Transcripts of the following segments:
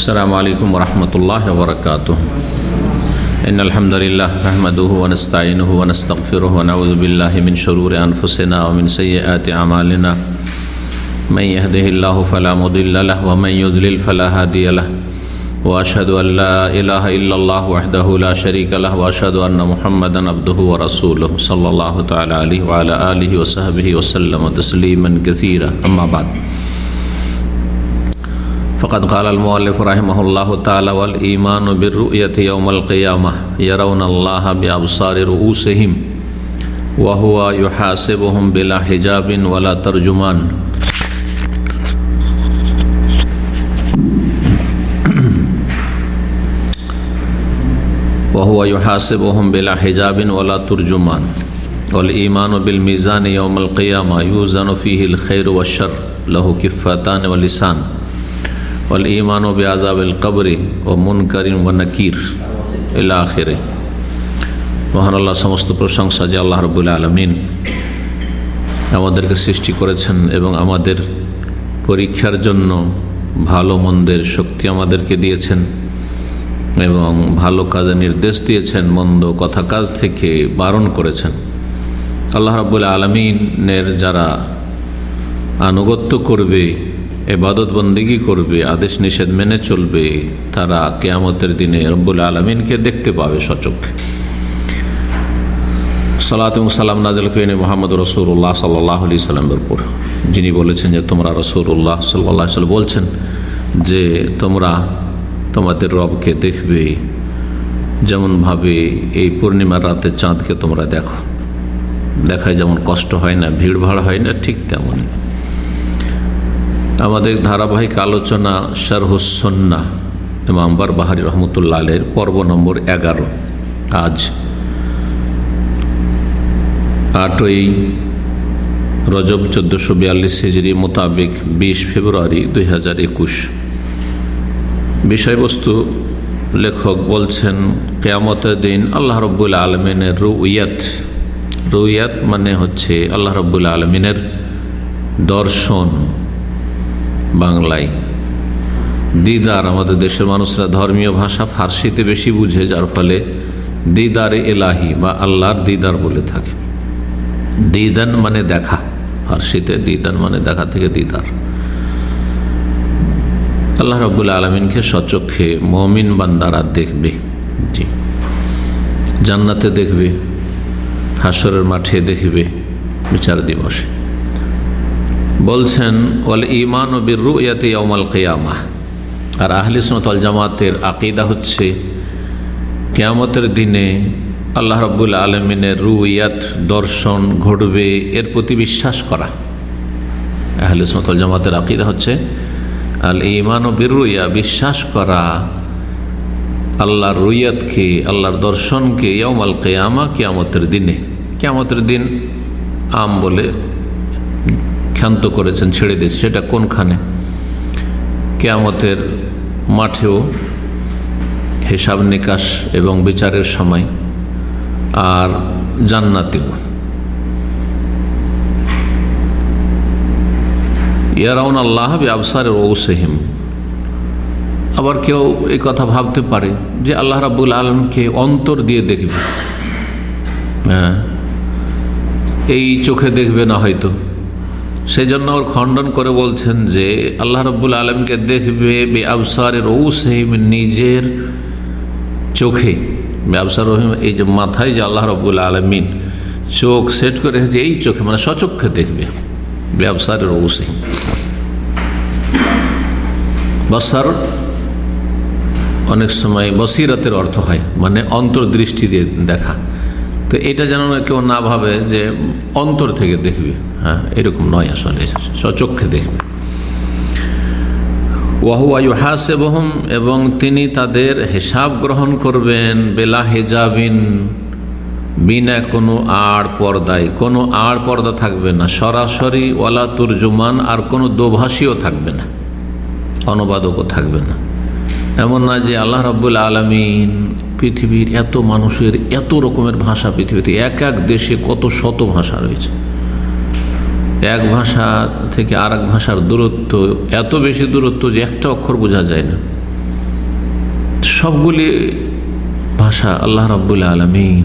السلام عليكم ورحمة الله وبركاته إن الحمد لله نحمده ونستعينه ونستغفره ونعوذ بالله من شرور أنفسنا ومن سيئات أعمالنا من يهده الله فلا مضل له ومن يضلل فلا هادي له۔ وأشهد أن لا إله إلا الله وحده لا شريك له وأشهد أن محمدا عبده ورسوله صلى الله تعالى عليه وعلى آله وصحبه وسلم تسليما كثيرا أما بعد۔ فقد قال المؤلف رحمه الله تعالى والإيمان بالرؤية يوم القيامة يرون الله بأبصار رؤوسهم وهو يحاسبهم بلا حجاب ولا ترجمان. وهو يحاسبهم بلا حجاب ولا ترجمان. والإيمان بالميزان يوم القيامة يوزن فيه الخير والشر. له كفتان ولسان. ফল ইমান ও বেআজাবিল কবরে ও মুন করিম ও নকির এলাখেরে মহান আল্লাহ সমস্ত প্রশংসা যে আল্লাহ রবুল আলমিন আমাদেরকে সৃষ্টি করেছেন এবং আমাদের পরীক্ষার জন্য ভালো মন্দের শক্তি আমাদেরকে দিয়েছেন এবং ভালো কাজে নির্দেশ দিয়েছেন, মন্দ কথা কাজ থেকে বারণ করেছেন। আল্লাহ রাবুল আলমিনের যারা আনুগত্য করবে এবাদত বন্দিগি করবে, আদেশ নিষেধ মেনে চলবে, তারা কেয়ামতের দিনে রব্বুল আলমিনকে দেখতে পাবে সচক্ষে। সালাত এবং সালাম নাজল পেনে মোহাম্মদ রসুল্লাহ সাল্লাহ আলি সাল্লামের উপর। যিনি বলেছেন যে, তোমরা রসুল্লাহ সাল্লাহ সাল্লাম বলছেন যে, তোমরা তোমাদের রবকে দেখবে, যেমনভাবে এই পূর্ণিমার রাতে চাঁদকে তোমরা দেখো। দেখায় যেমন কষ্ট হয় না, ভিড়ভাড় হয় না, ঠিক তেমনই। আমাদের ধারাবাহিক আলোচনা শারহুসন্না ইমামবার বাহারি রহমতুল্লাহ আলের পর্ব নম্বর এগারো। আজ আটই রজব চোদ্দোশো বিয়াল্লিশ হিজড়ি মোতাবেক বিশ ফেব্রুয়ারি দুই হাজার একুশ। বিষয়বস্তু লেখক বলছেন, কেয়ামতের দিন আল্লাহ রব্বুল আলমিনের রুইয়াত রুইয়াত মানে হচ্ছে আল্লাহ রব্বুল আলমিনের দর্শন। বাংলায়। দিদার আমাদের দেশের মানুষরা ধর্মীয় ভাষা ফার্সিতে বেশি বুঝে, যার ফলে দিদারে এলাহি বা আল্লাহর দিদার বলে থাকে। দিদান মানে দেখা, ফার্সিতে দিদান মানে দেখা থেকে দিদার। আল্লাহ রবুল্লা আলমিনকে সচক্ষে মমিন বান্দারা দেখবে, জি। জান্নাতে দেখবে হাসরের মাঠে দেখবে বিচার দিবসে। বলছেন, ওয়াল ইমান ও বীর রুয়াতে অমাল কেয়ামা আর আহলিস আহলিসনতল জামাতের আকিদা হচ্ছে, কেয়ামতের দিনে আল্লাহ রব্বুল আলমিনের রুইয়াত দর্শন ঘটবে এর প্রতি বিশ্বাস করা। আহলিসনতল জামাতের আকিদা হচ্ছে, আল ইমান ও বীর রুইয়া বিশ্বাস করা আল্লাহর রুইয়াতকে আল্লাহর দর্শনকে ইয়মাল কেয়ামা কেয়ামতের দিনে। কেয়ামতের দিন আম বলে ক্ষান্ত করেছেন ছেড়ে দিয়েছে। সেটা কোনখানে? কেয়ামতের মাঠেও হিসাব নিকাশ এবং বিচারের সময় আর জান্নাতেও। ইয়ারাউন আল্লাহ ব্যবসারের ঔসহিম আবার কেউ এই কথা ভাবতে পারে যে আল্লাহ রাবুল আলমকে অন্তর দিয়ে দেখবে। হ্যাঁ এই চোখে দেখবে না হয়তো। সেই জন্য ওর খণ্ডন করে বলছেন যে, আল্লাহ রব্বুল আলমকে দেখবে বে আবসারের ঔসহিম নিজের চোখে। ব্যবসার রহিম, এই যে মাথায় যে আল্লাহ রব্বুল আলমিন চোখ সেট করে রেখেছে, এই চোখে মানে সচক্ষে দেখবে। ব্যবসারের ঔসহিম বসার অনেক সময় বসিরতের অর্থ হয় মানে অন্তর্দৃষ্টি দিয়ে দেখা। তো এটা যেন কেউ না ভাবে যে অন্তর থেকে দেখবে। হ্যাঁ এরকম নয় আসলে সচক্ষে দেখবে। ওয়াহু ওয়াহুয়ায়ু হাসেবহম এবং তিনি তাদের হিসাব গ্রহণ করবেন বেলা হেজাবিন, বিনা কোনো আড় পর্দায়। কোনো আড় পর্দা থাকবে না, সরাসরি ওয়ালা তুর্জুমান, আর কোনো দোভাষীও থাকবে না, অনুবাদকও থাকবে না। এমন না যে আল্লাহ রব্বুল আলমিন পৃথিবীর এত মানুষের এত রকমের ভাষা, পৃথিবীতে এক এক দেশে কত শত ভাষা রয়েছে। এক ভাষা থেকে আর ভাষার দূরত্ব, এত বেশি দূরত্ব যে একটা অক্ষর বোঝা যায় না। সবগুলি ভাষা আল্লাহ রব্বুল আলমী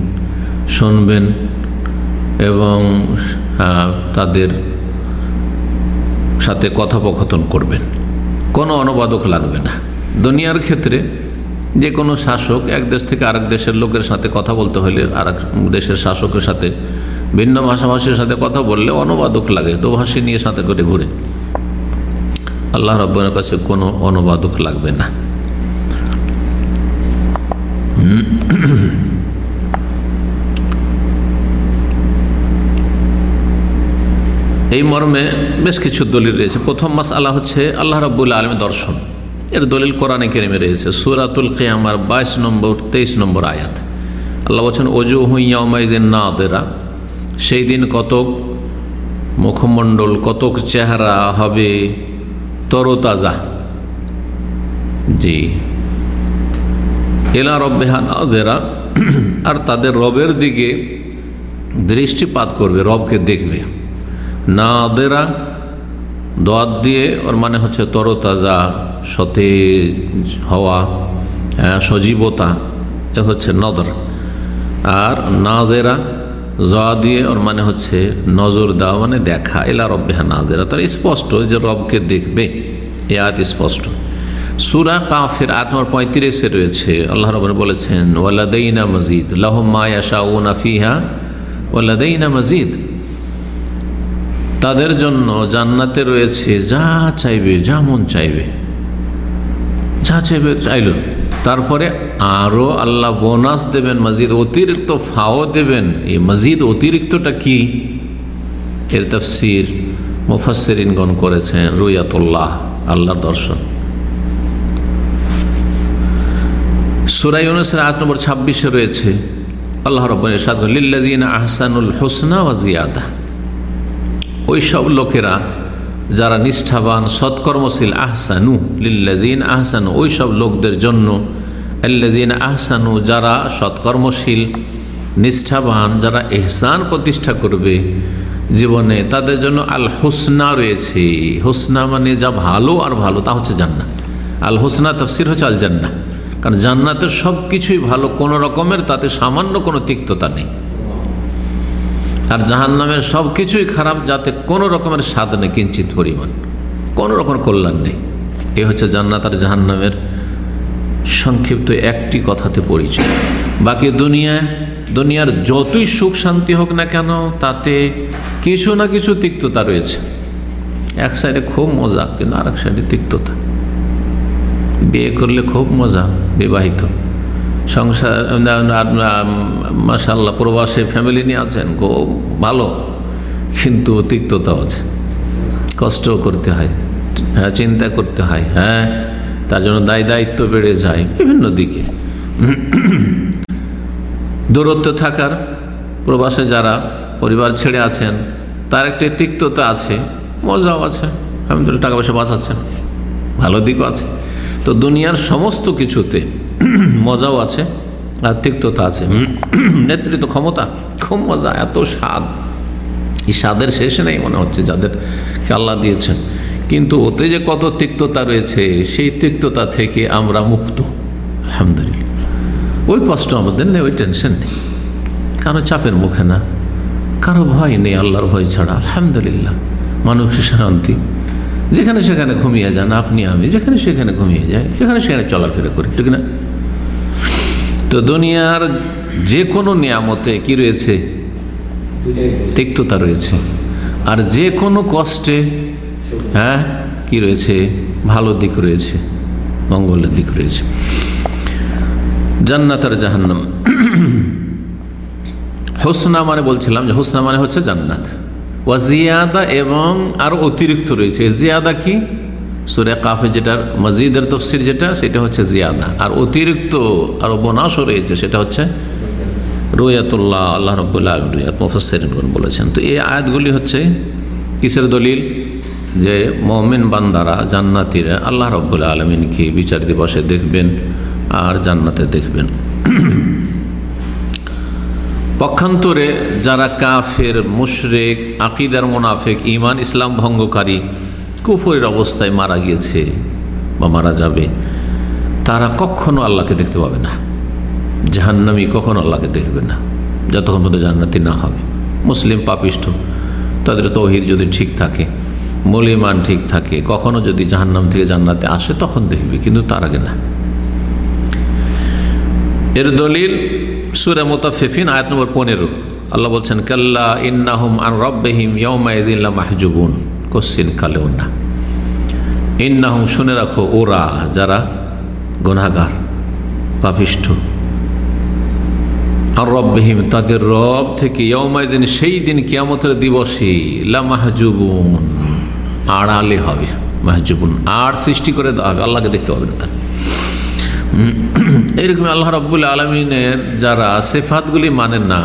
শুনবেন এবং তাদের সাথে কথোপকথন করবেন। কোনো অনুবাদক লাগবে না। দুনিয়ার ক্ষেত্রে যে কোনো শাসক এক দেশ থেকে আরেক দেশের লোকের সাথে কথা বলতে হলে আর দেশের শাসকের সাথে ভিন্ন ভাষাভাষীর সাথে কথা বললে অনুবাদক লাগে দোভাষী নিয়ে সাথে করে ঘুরে। আল্লাহ রব্বনের কাছে কোনো অনুবাদক লাগবে না। এই মর্মে বেশ কিছু দলিল রয়েছে। প্রথম মাস আল্লাহ হচ্ছে আল্লাহ রব্বুল আলমী দর্শন। এর দলিল কোরআনে কেরিমে রয়েছে। সুরাতুল কেয়ামার বাইশ নম্বর, তেইশ নম্বর আয়াত। আল্লাহ বলছেন অজু হুইয়াউমাইদিন না ওদেরা সেই দিন কতক মুখমণ্ডল, কতক চেহারা হবে তরতাজা। জি। এলা রব্বেহা নাজেরা, আর তাদের রবের দিকে দৃষ্টিপাত করবে, রবকে দেখবে। না ওদেরা দোয়াত দিয়ে, ওর মানে হচ্ছে তরতাজা, সতেজ হওয়া সজীবতা, এ হচ্ছে নদর। আর নাজেরা, জয়া দিয়ে ওর মানে হচ্ছে নজর দেওয়া মানে দেখা এলা রব্বেহা নাজেরা। তার স্পষ্ট যে রবকে দেখবে এ আয়াত স্পষ্ট। সুরা কাফের আত্মার পঁয়ত্রিশে রয়েছে, আল্লাহ রব বলেছেন, ওয়ালাদাইনা মজিদ লাহ মায়াশা ওনা ফিহা, ওয়ালাদাইনা মজিদ। তাদের জন্য জান্নাতে রয়েছে যা চাইবে, যা মন চাইবে। যা চাইবে চাইল। তারপরে আরও আল্লাহ বোনাস দেবেন, মসজিদ অতিরিক্ত ফাও দেবেন। এই মসজিদ অতিরিক্তটা কি? এর তফসির মুফাসরিনগণ করেছেন রুয়াতুল্লাহ, আল্লাহর দর্শন। সুরাই অনুসারে আট নম্বর ছাব্বিশে রয়েছে, আল্লাহ রব্বান সাদ লিল্লাজিন আহসানুল হোসনা ওয়া জিয়াদা ওই সব লোকেরা যারা নিষ্ঠাবান, সৎকর্মশীল, আহসানু লিল্লাদিন আহসানু ওই সব লোকদের জন্য আল্লাদিন আহসানু যারা সৎকর্মশীল, নিষ্ঠাবান, যারা এহসান প্রতিষ্ঠা করবে জীবনে, তাদের জন্য আল হোসনা রয়েছে। হোসনা মানে যা ভালো আর ভালো, তা হচ্ছে জান্না আল হোসনা তফসির হচ্ছে আল জান্না কারণ জান্নাতের সব কিছুই ভালো, কোনো রকমের তাতে সামান্য কোনো তিক্ততা নেই। আর জাহান নামের সব কিছুই খারাপ যাতে কোনো রকমের স্বাদ নেই, কিঞ্চিত পরিমাণ। কোনো রকমের কল্যাণ নেই। এ হচ্ছে জান্নাত আর জাহান নামের সংক্ষিপ্ত একটি কথাতে পরিচয়। বাকি দুনিয়া দুনিয়ার যতই সুখ শান্তি হোক না কেন, তাতে কিছু না কিছু তিক্ততা রয়েছে। এক সাইডে খুব মজা, কিন্তু আর এক সাইডে তিক্ততা। বিয়ে করলে খুব মজা, বিবাহিত। সংসার মাসাল্লাহ প্রবাসে ফ্যামিলি নিয়ে আছেন, গো, ভালো, কিন্তু তিক্ততাও আছে। কষ্টও করতে হয় হ্যাঁ চিন্তা করতে হয় হ্যাঁ তার জন্য দায় দায়িত্ব বেড়ে যায়, বিভিন্ন দিকে। দূরত্ব থাকার, প্রবাসে যারা পরিবার ছেড়ে আছেন, তার একটি তিক্ততা আছে, মজাও আছে তো টাকা পয়সা বাঁচাচ্ছেন, ভালো দিকও আছে। তো দুনিয়ার সমস্ত কিছুতে মজাও আছে আর তিক্ততা আছে। নেতৃত্ব ক্ষমতা, খুব মজা, এত স্বাদ। এই স্বাদের শেষে নেই মনে হচ্ছে যাদের আল্লাহ দিয়েছেন। কিন্তু ওতে যে কত তিক্ততা রয়েছে, সেই তিক্ততা থেকে আমরা মুক্ত। আলহামদুলিল্লাহ। ওই কষ্ট আমাদের নেই, ওই টেনশন নেই। কারও চাপের মুখে না, কারও ভয় নেই আল্লাহর ভয় ছাড়া। আলহামদুলিল্লাহ। মানসিক শান্তি। যেখানে সেখানে ঘুমিয়ে যান, আপনি, আমি, যেখানে সেখানে ঘুমিয়ে যাই যেখানে সেখানে চলাফেরা করি, ঠিক না? তো দুনিয়ার যে কোনো নিয়ামতে কি রয়েছে? তিক্ততা রয়েছে। আর যে কোনো কষ্টে হ্যাঁ কি রয়েছে? ভালো দিক রয়েছে, মঙ্গলের দিক রয়েছে। জান্নাত আর জাহান্নাম। হোসনা মানে বলছিলাম যে হোসনা মানে হচ্ছে জান্নাত। ওয়া জিয়াদা এবং আরও অতিরিক্ত রয়েছে। জিয়াদা কি? সুরে কাফে যেটার মসজিদের তফসির যেটা, সেটা হচ্ছে জিয়াদা। আর অতিরিক্ত আরও বোনাসও রয়েছে, সেটা হচ্ছে রুয়াতুল্লাহ, আল্লাহ রব্বুল্লাহ রুয়াত মুফসরিনগণ বলেছেন। তো এই আয়াতগুলি হচ্ছে কিসের দলিল? যে মমিন বান্দারা, জান্নাতিরা আল্লাহ রব্বুল্লাহ আলমিনকে বিচার দিবসে দেখবেন আর জান্নাতে দেখবেন। পক্ষান্তরে যারা কাফের, মুশরেক, আকিদার মোনাফেক ইমান ইসলাম ভঙ্গকারী, কুফরের অবস্থায় মারা গিয়েছে বা মারা যাবে, তারা কখনো আল্লাহকে দেখতে পাবে না। জাহান্নামি কখনো আল্লাহকে দেখবে না। যতক্ষণ পর্যন্ত জান্নাতি না হবে। মুসলিম পাপিষ্ঠ, তাদের তৌহিদ যদি ঠিক থাকে মলিমান ঠিক থাকে, কখনো যদি জাহান্নাম থেকে জান্নাতে আসে, তখন দেখবে, কিন্তু তার আগে না। এর দলিল সুরে মোতাফিফিন আয়াত নম্বর পনেরো। আল্লাহ বলছেন, কাল্লা ইন্নাহুম আন রব্বাহিম ইয়মাইদিল্লা মাহজুবুন কোশ্চিন কালেও না। ইন্নাহুম, শুনে রাখো, ওরা যারা গুনাগার পাপিষ্ঠ। আর রব্বাহিম, তাদের রব থেকে ইয়মাইদিন সেই দিন কিয়ামতের দিবসে লা মাহজুবুন আড়ালে হবে, মাহজুবুন। আর সৃষ্টি করে আল্লাহকে দেখতে পাবেন তারা। এইরকম আল্লাহ রব্বুল আলমিনের যারা সেফাতগুলি মানেন না,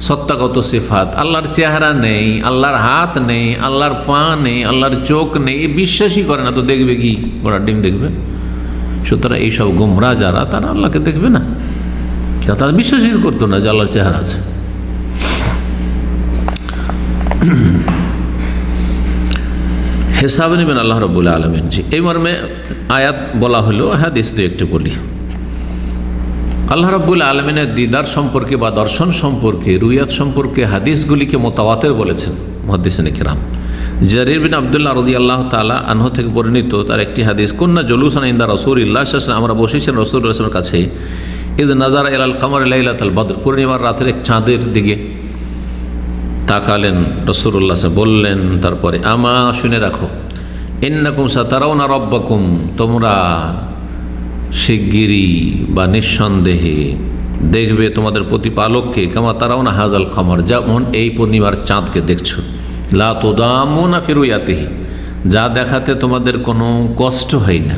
সত্তাগত সেফাত, আল্লাহর চেহারা নেই, আল্লাহর হাত নেই, আল্লাহর পা নেই, আল্লাহর চোখ নেই, বিশ্বাসই করে না। তো দেখবে কি? ঘোড়ার ডিম দেখবে। সুতরাং এইসব গুমরা যারা, তারা আল্লাহকে দেখবে না। তারা বিশ্বাসই করতো না যে আল্লাহর চেহারা আছে। হেসাব নেবেন আল্লাহ রবুল্লা আলমিন। জি, এই মর্মে আয়াত বলা হলো, হাদিস দু একটু বলি। আল্লাহ রব্বুল আলমিনের দিদার সম্পর্কে বা দর্শন সম্পর্কে রুইয়াত সম্পর্কে হাদিসগুলিকে মোতাবাতের বলেছেন মহাদিসেন কিরাম। জারির বিন আবদুল্লাহ রদি আল্লাহ তালা আনহ থেকে পরিণত তার একটি হাদিস কন্যা জলুসান ইন্দা রসুর ইল্লাহ আমরা বসেছেন রসুল রসমের কাছে। ঈদ নাজার এলাল কামার লাইলাতাল বদর পূর্ণিমার রাতের এক চাঁদের দিকে। তাকালেন রসুল্লাহ বললেন, তারপরে, আমা, শুনে রাখো, ইন্নাকুম সাতারাও না রব্বাকুম, তোমরা শিগগিরি বা নিঃসন্দেহে দেখবে তোমাদের প্রতিপালককে, কামা তারাও না হাজাল খামার যেমন এই পূর্ণিমার চাঁদকে দেখছ। লা তোদামো না ফিরুয়াতেহি যা দেখাতে তোমাদের কোনো কষ্ট হয় না।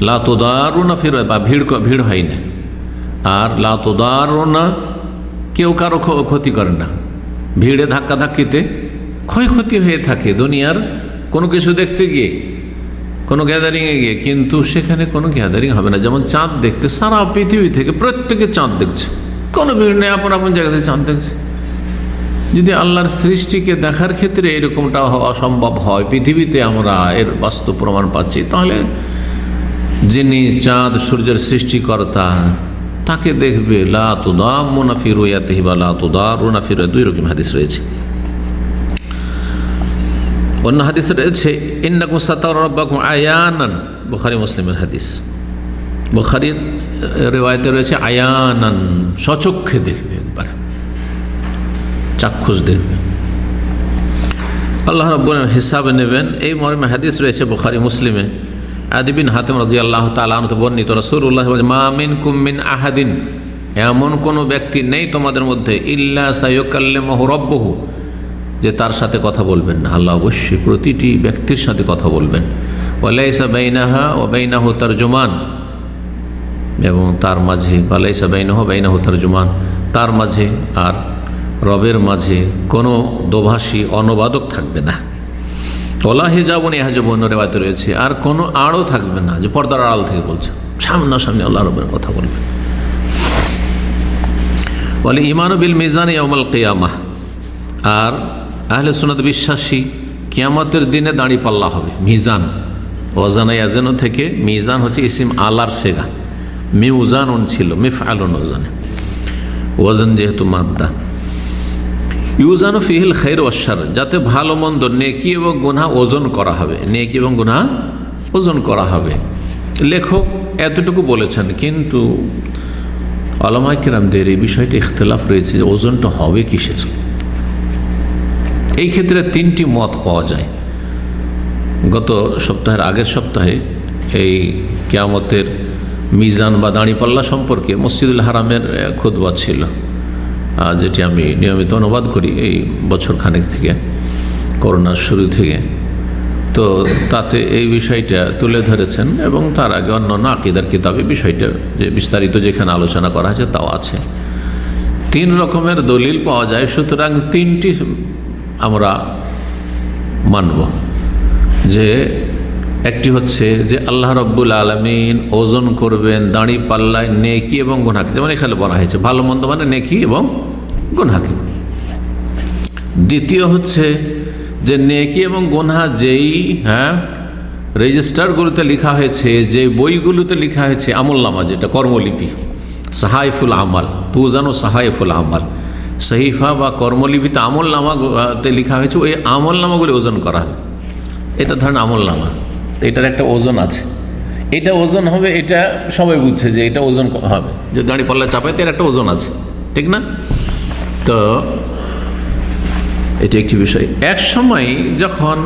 লা তোদারও না ফির বা ভিড় ভিড় হয় না। আর লা তোদারও না কেউ কারও ক্ষতি করে না। ভিড়ে ধাক্কা ধাক্কিতে ক্ষয়ক্ষতি হয়ে থাকে দুনিয়ার কোনো কিছু দেখতে গিয়ে, কোনো গ্যাদারিংয়ে গিয়ে, কিন্তু সেখানে কোনো গ্যাদারিং হবে না। যেমন চাঁদ দেখতে, সারা পৃথিবী থেকে প্রত্যেকে চাঁদ দেখছে। কোনো ভিড় নেই, আপন আপন জায়গা থেকে চাঁদ দেখছে। যদি আল্লাহর সৃষ্টিকে দেখার ক্ষেত্রে এরকমটা অসম্ভব হয়, পৃথিবীতে আমরা এর বাস্তব প্রমাণ পাচ্ছি, তাহলে যিনি চাঁদ সূর্যের সৃষ্টিকর্তা তাকে দেখবে লাতুদাম মুনাফি রুয়াতেহি বা লাতুদার রুনাফি দুই রকম রয়েছে। অন্য হাদিস রয়েছে, ইন্নাকুম সাতার রব্বাকুম আয়ানান। বুখারি, মুসলিমের হাদিস। বুখারির রেওয়ায়তে রয়েছে, আয়ানান। সচক্ষে দেখবে একবার। চাক্ষুষ দেখবে। আল্লাহ রব্বুল হিসাবে নেবেন। এই মর্মে হাদিস রয়েছে বুখারি, মুসলিমে। আদিবিন হাতেম রাজি আল্লাহ তালানত বর্ণিত রসুল্লাহ মামিন কুমিন আহাদিন। এমন কোনো ব্যক্তি নেই তোমাদের মধ্যে, ইল্লা সাইকাল্লে মহরব্বহু যে তার সাথে কথা বলবেন না। আল্লাহ অবশ্যই প্রতিটি ব্যক্তির সাথে কথা বলবেন। ওয়ালাইসা বাইনাহা ও বাইনাহু তার জমান এবং তার মাঝে ওয়ালাইসা বাইনাহ বাইনাহু তার জমান তার মাঝে আর রবের মাঝে কোনো দোভাষী, অনুবাদক থাকবে না। ওলা হেজাবন এহাজবন রেবাতে রয়েছে। আর কোনো আড়ও থাকবে না, যে পর্দার আড়াল থেকে বলছে। সামনাসামনি আল্লাহ রবের কথা বলবে। বলে ইমান বিল মিজান ইয়ামাল কেয়ামা আর আহলে সোনাদ বিশ্বাসী কিয়ামতের দিনে দাঁড়িয়ে পাল্লা হবে। মিজান। ওজানা ইয়াজেনো থেকে মিজান হচ্ছে ইসিম আলার সেগা। মি উজান ছিল মিফ আলন ওজানে ওজন যেহেতু মাদ্দা। ইউজানু ফিহিল খৈর অশ্বার যাতে ভালো মন্দ নেকি এবং গুনা ওজন করা হবে, নেকি এবং গুনা ওজন করা হবে। লেখক এতটুকু বলেছেন, কিন্তু আলমাইকেরামদের এই বিষয়টি ইখতলাফ রয়েছে যে ওজনটা হবে কিসের? এই ক্ষেত্রে তিনটি মত পাওয়া যায়। গত সপ্তাহের আগের সপ্তাহে এই কেয়ামতের মিজান বা দাঁড়িপাল্লা সম্পর্কে মসজিদুল হারামের খুদবা ছিল। যেটি আমি নিয়মিত অনুবাদ করি এই বছর খানেক থেকে, করোনার শুরু থেকে। তো তাতে এই বিষয়টা তুলে ধরেছেন এবং তার আগে অন্যান্য আকিদার কিতাবে বিষয়টা যে বিস্তারিত যেখানে আলোচনা করা হয়েছে তাও আছে। তিন রকমের দলিল পাওয়া যায়, সুতরাং তিনটি আমরা মানব। যে একটি হচ্ছে যে আল্লাহ রব্বুল আলমিন ওজন করবেন, দাঁড়ি পাল্লায় নেকি এবং গুনাকে যেমন এখানে বলা হয়েছে, ভালো মন্দ মানে নেকি এবং গুনাকে দ্বিতীয় হচ্ছে যে নেকি এবং গুনহা যেই হ্যাঁ রেজিস্টারগুলোতে লেখা হয়েছে, যে বইগুলোতে লেখা হয়েছে আমলনামা যেটা, কর্মলিপি, সাহাইফুল আমাল, তু জানো সাহাইফুল আমাল। সহিফা বা কর্মলিপিতে আমল নামাতে লেখা হয়েছে, ওই আমল নামাগুলি ওজন করা হবে এটা ধরেন আমল নামা, এটার একটা ওজন আছে। এটা ওজন হবে, এটা সবাই বুঝছে যে এটা ওজন হবে। যে দাঁড়িয়ে পাল্লা চাপায় এর একটা ওজন আছে, ঠিক না? তো এটি একটি বিষয়। এক সময় যখন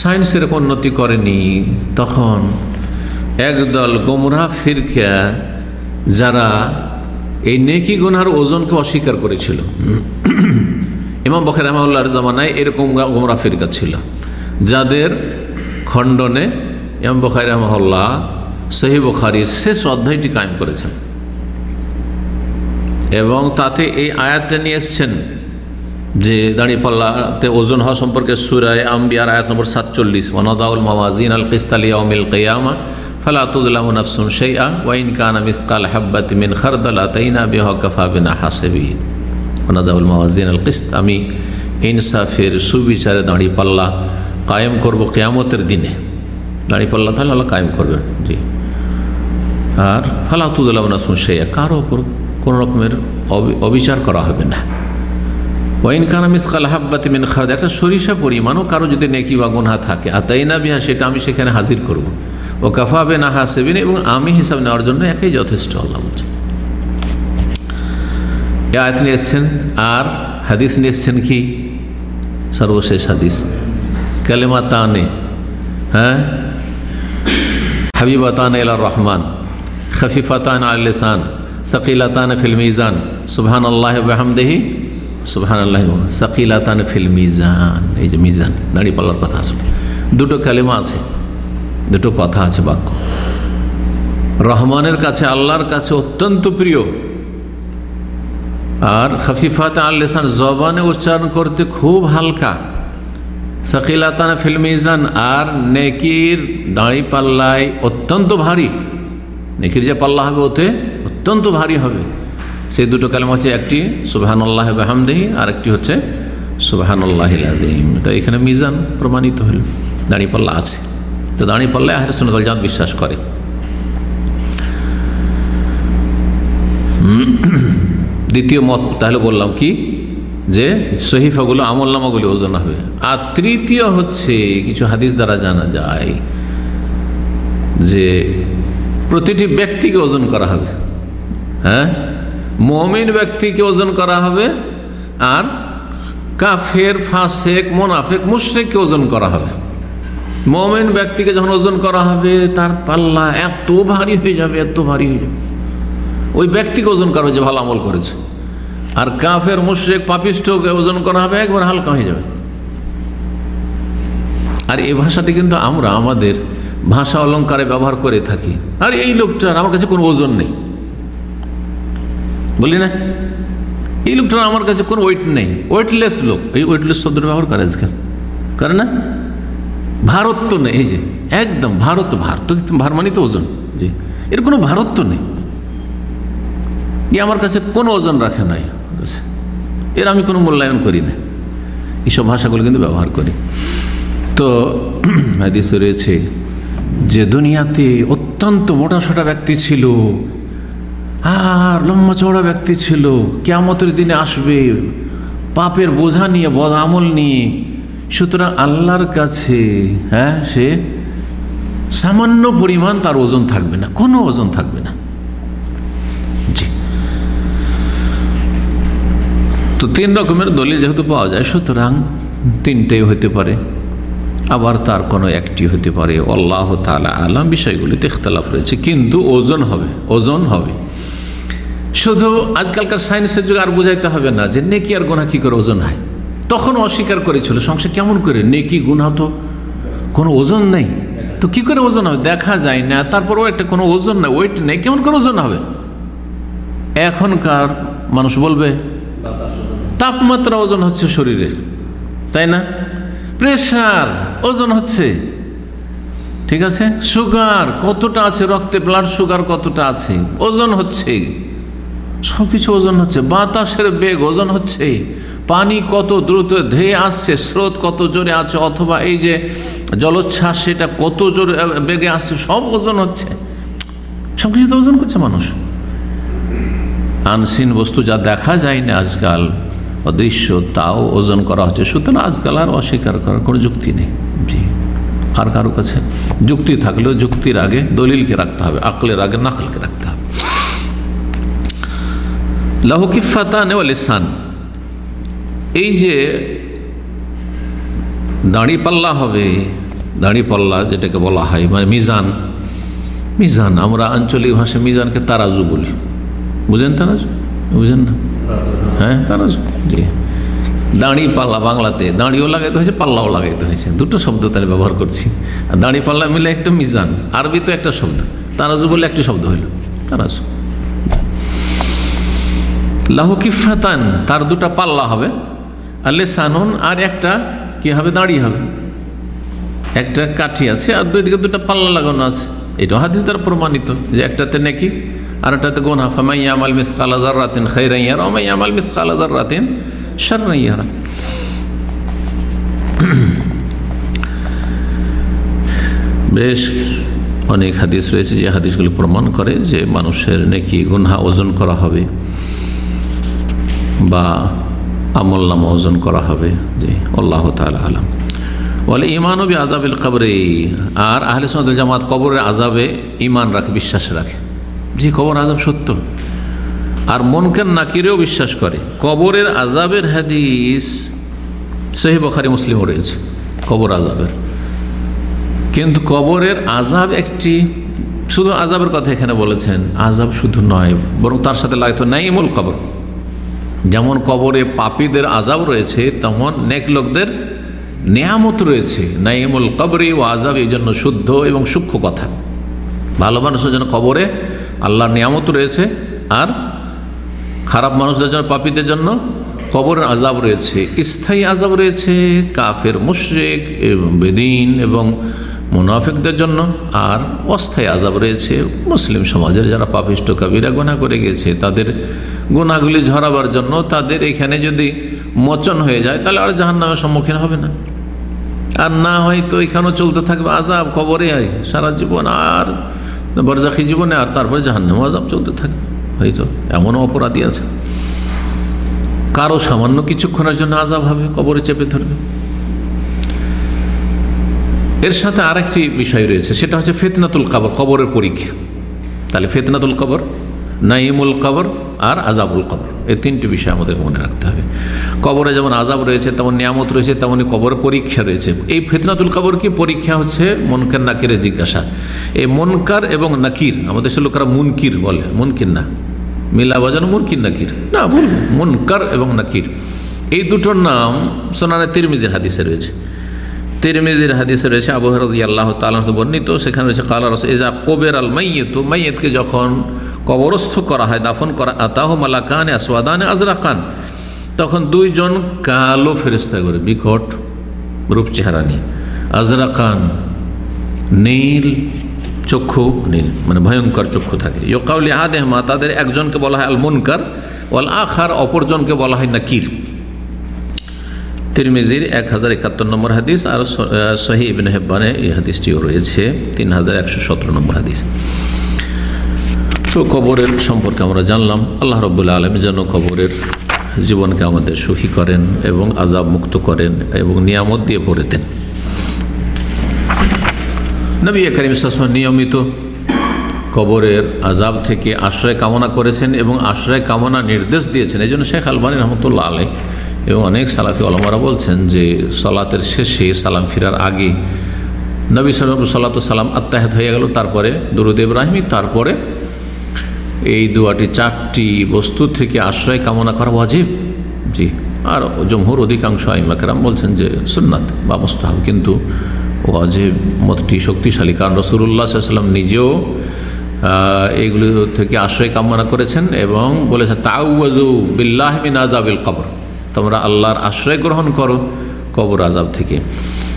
সায়েন্স এরকম উন্নতি করেনি, তখন একদল গোমরা ফিরকা যারা এই নেকি গুনার ওজনকে অস্বীকার করেছিল। ইমাম বখের রহমাউল্লাহর জামানায় এরকম গোমরা ফিরকা ছিল, যাদের খণ্ডনে ইমাম বখাই রহমল্লাহ সহি বখারির শেষ অধ্যায়টি কায়েম করেছেন। এবং তাতে এই আয়াতটা নিয়ে এসছেন যে দাঁড়িয়ে পাল্লাতে ওজন হওয়া সম্পর্কে সুরায় আম্বিয়ার আয়াত নম্বর সাতচল্লিশ ওনাদাউল মাওয়াজিন আল কিস্তালিয়া অমিল কেয়ামা ফালাতুদ্লাম নফসুন শেয়া ওয়াইন কানা মিসকাল হাব্বাত মিন খরদাল আতাইনা বিহ কফা বিনা হাসেবি। ওনাদাউল মাওয়াজিন আল কিস্ত, আমি ইনসাফের সুবিচারে দাঁড়িয়ে পাল্লা কায়েম করব কেয়ামতের দিনে। দাঁড়িয়ে পাল্লা তাহলে আল্লাহ কায়েম করবেন, জি। আর ফালাতুদ্লাম নফসুন শেয়া কারও ওপর কোনো রকমের অবিচার করা হবে না। ওয়াইন কানা মিসকাল হাব্বাতি মিন একটা সরিষা পরিমাণও কারও যদি নেকি বা গুনহা থাকে আর তাই না বিহা, সেটা আমি সেখানে হাজির করব। ও কাফাবে না হাসেবিন, এবং আমি হিসাব নেওয়ার জন্য একাই যথেষ্ট, আল্লাহ বলছেন এ আয়াত নিয়ে এসছেন, আর হাদিস নিয়ে এসছেন কি? সর্বশেষ হাদিস। কালেমা তানে হ্যাঁ? হাবিবাতান এলা রহমান, খফিফাতান আলিসান সকিলাতান ফিল মিজান সুবহান আল্লাহ বাহামদেহি সুবহান আল্লাহ সাকিলাতান ফিল মিজান, এই যে মিজান, দাঁড়িয়ে পাল্লার কথা আসবে দুটো কালেমা আছে, দুটো কথা আছে বাক্য। রহমানের কাছে, আল্লাহর কাছে অত্যন্ত প্রিয়। আর খফিফাত আল্লেসান জবানে উচ্চারণ করতে খুব হালকা। সাকিলাতান ফিল মিজান, আর নেকির দাঁড়ি পাল্লায় অত্যন্ত ভারী। নেকির যে পাল্লা হবে, ওতে অত্যন্ত ভারী হবে। সেই দুটো কালেমা হচ্ছে একটি সুবাহান আল্লাহ বাহামদেহি আর একটি হচ্ছে সুবাহান আল্লাহ আজিম তো এখানে মিজান প্রমাণিত হল দাঁড়িপাল্লা আছে। তো দাঁড়িপাল্লা আহের সুনদল জাত বিশ্বাস করে। দ্বিতীয় মত, তাহলে বললাম কি? যে সহিফাগুলো আমলনামাগুলি ওজন হবে। আর তৃতীয় হচ্ছে, কিছু হাদিস দ্বারা জানা যায় যে প্রতিটি ব্যক্তিকে ওজন করা হবে। হ্যাঁ? মমিন ব্যক্তিকে ওজন করা হবে আর কাফের, ফাঁসেক, মোনাফেক, মুশ্রেককে ওজন করা হবে। মমিন ব্যক্তিকে যখন ওজন করা হবে, তার পাল্লা এত ভারী হয়ে যাবে, এত ভারী হয়ে যাবে। ওই ব্যক্তিকে ওজন করা যে ভালো আমল করেছে। আর কাফের, মুশ্রেক পাপিষ্টকে ওজন করা হবে, একবার হালকা হয়ে যাবে। আর এই ভাষাটি কিন্তু আমরা আমাদের ভাষা অলঙ্কারে ব্যবহার করে থাকি। আর এই লোকটার আমার কাছে কোনো ওজন নেই। বলি না? এই লোকটার আমার কাছে কোনো ওয়েট নেই। ওয়েটলেস লোক। এই ওয়েটলেস শব্দটা ব্যবহার করে আজকাল। করে না? ভারত তো নেই। এই যে, একদম ভারত ভারত ভার মানে তো ওজন। জি। এর কোনো ভারত তো নেই। এ আমার কাছে কোনো ওজন রাখে নাই। এর আমি কোনো মূল্যায়ন করি না। এইসব ভাষাগুলো কিন্তু ব্যবহার করি। তো হাদিস রয়েছে যে দুনিয়াতে অত্যন্ত মোটা সোটা ব্যক্তি ছিল। আর লম্বা চওড়া ব্যক্তি ছিল। কেমতের দিনে আসবে। পাপের বোঝা নিয়ে, বদ আমল নিয়ে। সুতরাং আল্লাহর কাছে হ্যাঁ সে সামান্য পরিমাণ তার ওজন থাকবে না, কোনো ওজন থাকবে না। জি। তো তিন রকমের দলিল যেহেতু পাওয়া যায়, সুতরাং তিনটেই হতে পারে। আবার তার কোনো একটি হতে পারে। আল্লাহ তালা আলাম, বিষয়গুলিতে ইখতলাফ রয়েছে। কিন্তু ওজন হবে ওজন হবে। শুধু আজকালকার সায়েন্সের যুগে আর বুঝাইতে হবে না যে নেকি আর গোনা কী করে ওজন হয়। তখন অস্বীকার করেছিল, সংসার কেমন করে? নেকি গুণা তো কোনো ওজন নেই। তো কি করে ওজন হবে? দেখা যায় না, তারপরেও একটা কোনো ওজন নেই ওয়েট নেই, কেমন করে ওজন হবে? এখনকার মানুষ বলবে, তাপমাত্রা ওজন হচ্ছে শরীরের, তাই না? প্রেশার ওজন হচ্ছে, ঠিক আছে? সুগার কতটা আছে রক্তে? ব্লাড সুগার কতটা আছে? ওজন হচ্ছে। সব কিছু ওজন হচ্ছে, বাতাসের বেগ ওজন হচ্ছে, পানি কত দ্রুত ধেয়ে আসছে, স্রোত কত জোরে আছে, অথবা এই যে জলোচ্ছ্বাস, সেটা কত জোরে বেগে আসছে, সব ওজন হচ্ছে। সব কিছু তো ওজন করছে মানুষ। আনসিন বস্তু যা দেখা যায় না আজকাল, অদৃশ্য, তাও ওজন করা হচ্ছে। সুতরাং আজকাল আর অস্বীকার করার কোনো যুক্তি নেই। জি। আর কারও কাছে যুক্তি থাকলেও যুক্তির আগে দলিলকে রাখতে হবে, আকলের আগে নাকলকে রাখতে হবে। লাহুকিফাতা নেওয়ালিসান এই যে দাঁড়ি পাল্লা হবে, দাঁড়ি পাল্লা যেটাকে বলা হয় মানে মিজান মিজান, আমরা আঞ্চলিক ভাষায় মিজানকে তারাজু বলি। বুঝেন তারাজু? বুঝেন না? হ্যাঁ তারাজু, জি। দাঁড়ি পাল্লা বাংলাতে, দাঁড়িও লাগাইতে হয়েছে, পাল্লাও লাগাইতে হয়েছে। দুটো শব্দ তাহলে ব্যবহার করছি। আর দাঁড়ি পাল্লা মিলে একটা মিজান, আরবি তো একটা শব্দ। তারাজু বলে একটি শব্দ হইল, তারাজু। লাহুকিফাতান তার দুটা পাল্লা হবে, আর লেসানুন, আর একটা কি হবে দাঁড়িয়ে হবে। একটা কাঠি আছে, আর দুই দিকে দুটা পাল্লা লাগানো আছে। এটা হাদিস দ্বারা প্রমাণিত যে একটাতে নাকি, আর একটাতে গোনা। ফামাই আমাল মিস কালাজার রাতেন খাইরাইয়ার ওমাই আমাল মিস কালাজার রাতেন সারাইয়ারা বেশ অনেক হাদিস রয়েছে যে হাদিসগুলি প্রমাণ করে যে মানুষের নাকি গুনহা ওজন করা হবে। বা আমল নামা ওজন করা হবে। যে আল্লাহ তালা আলাম। বলে ইমান বি আজাবিল কবরে। আর আহলে সমাদ জামাত কবরের আজাবে ইমান রাখে, বিশ্বাস রাখে। জি কবর আজাব সত্য। আর মনকেন নাকিরেও বিশ্বাস করে। কবরের আজাবের হাদিস সহি বখারি মুসলিম রয়েছে, কবর আজাবের কিন্তু কবরের আজাব একটি, শুধু আজাবের কথা এখানে বলেছেন আজাব শুধু নয়, বরং তার সাথে লাগতো নাইমুল কবর। যেমন কবরে পাপীদের আজাব রয়েছে, তেমন নেক লোকদের নেয়ামত রয়েছে। নাইমুল কবরি ও আজাব এই জন্য শুদ্ধ এবং সূক্ষ্ম কথা। ভালো মানুষের জন্য কবরে আল্লাহর নিয়ামত রয়েছে আর খারাপ মানুষদের জন্য, পাপীদের জন্য কবরের আজাব রয়েছে। স্থায়ী আজাব রয়েছে, কাফের, মুশ্রেক বেদিন এবং মুনাফিকদের জন্য আর অস্থায়ী আজাব রয়েছে। মুসলিম সমাজের যারা পাপিষ্ট কাবিরা গোনা করে গেছে, তাদের গোনাগুলি ঝরাবার জন্য তাদের এখানে যদি মোচন হয়ে যায়, তাহলে আর জাহান নামের সম্মুখীন হবে না। আর না হয় তো এখানেও চলতে থাকবে আজাব কবরে আয়, সারা জীবন আর বরজাখি জীবনে আর তারপরে জাহান্নাম আজাব চলতে থাকবে। হয়তো এমনও অপরাধী আছে। কারও সামান্য কিছুক্ষণের জন্য আজাব হবে, কবরে চেপে ধরবে। এর সাথে আরেকটি বিষয় রয়েছে, সেটা হচ্ছে ফেতনাতুল কবর, কবরের পরীক্ষা। তাহলে ফেতনাতুল কবর নাইমুল কবর আর আজাবুল কবর, এই তিনটি বিষয় আমাদের মনে রাখতে হবে। কবরে যেমন আজাব রয়েছে, তেমন নিয়ামত রয়েছে তেমনই কবর পরীক্ষা রয়েছে। এই ফেতনাতুল কবর কি? পরীক্ষা হচ্ছে মনকার নাকিরের জিজ্ঞাসা। এই মনকার এবং নাকির, আমাদের সে লোকেরা মুনকির বলে, মুনকির না। মিলা বাজানো মুনকির নাকির। না ভুল মুনকার এবং নাকির। এই দুটোর নাম সোনানা তিরমিজের হাদিসে রয়েছে। তিরমিজির হাদিসে রয়েছে, আবু আল্লাহ তালাহ বর্ণিত, সেখানে রয়েছে, কালা রস এজা কবের আল মাইয়ত মাইয়তকে যখন কবরস্থ করা হয়, দাফন করা, আতাহ মালাকান আসওয়াদান আজরা খান তখন দুইজন কালো ফেরিস্তা করে, বিকট রূপ চেহারা নিয়ে আজরা খান নীল চক্ষু, নীল মানে ভয়ঙ্কর চক্ষু থাকে। ইয়কাউলি আহাদেহমা, তাদের একজনকে বলা হয় আল মুনকার, ওয়াল আখার, অপরজনকে বলা হয় নাকির। তিরমিজির এক হাজার একাত্তর নম্বর হাদিস আর সহি ইবিন হেব্বানে এই হাদিসটিও রয়েছে, তিন হাজার একশো সতেরো নম্বর হাদিস। তো কবরের সম্পর্কে আমরা জানলাম, আল্লাহ রব্বুল্লা আলমী যেন কবরের জীবনকে আমাদের সুখী করেন এবং আজাব মুক্ত করেন এবং নিয়ামত দিয়ে ভরে দেন। নবী করিম ইসলাম নিয়মিত কবরের আজাব থেকে আশ্রয় কামনা করেছেন এবং আশ্রয় কামনা নির্দেশ দিয়েছেন। এই জন্য শেখ আলবানী রহমতুল্লাহ আলাই এবং অনেক সালাফি অলমারা বলছেন যে সালাতের শেষে সালাম ফিরার আগে নবী সালাম সাল্লা সালাম আত্মাহাত হয়ে গেল, তারপরে দুরুদ ইব্রাহিমী, তারপরে এই দুয়াটি, চারটি বস্তু থেকে আশ্রয় কামনা করা ওয়াজিব। জি, আর জমহুর অধিকাংশ আইমাকেরাম বলছেন যে সুন্নাত বা মোস্তাহাব, কিন্তু ওয়াজিব মতটি শক্তিশালী, কারণ রসুল্লাহ সাল্লাম নিজেও এইগুলি থেকে আশ্রয় কামনা করেছেন এবং বলেছেন তাউজু বিল্লাহমিন আজাবিল কবর। তোমরা আল্লাহর আশ্রয় গ্রহণ করো কবর আজাব থেকে।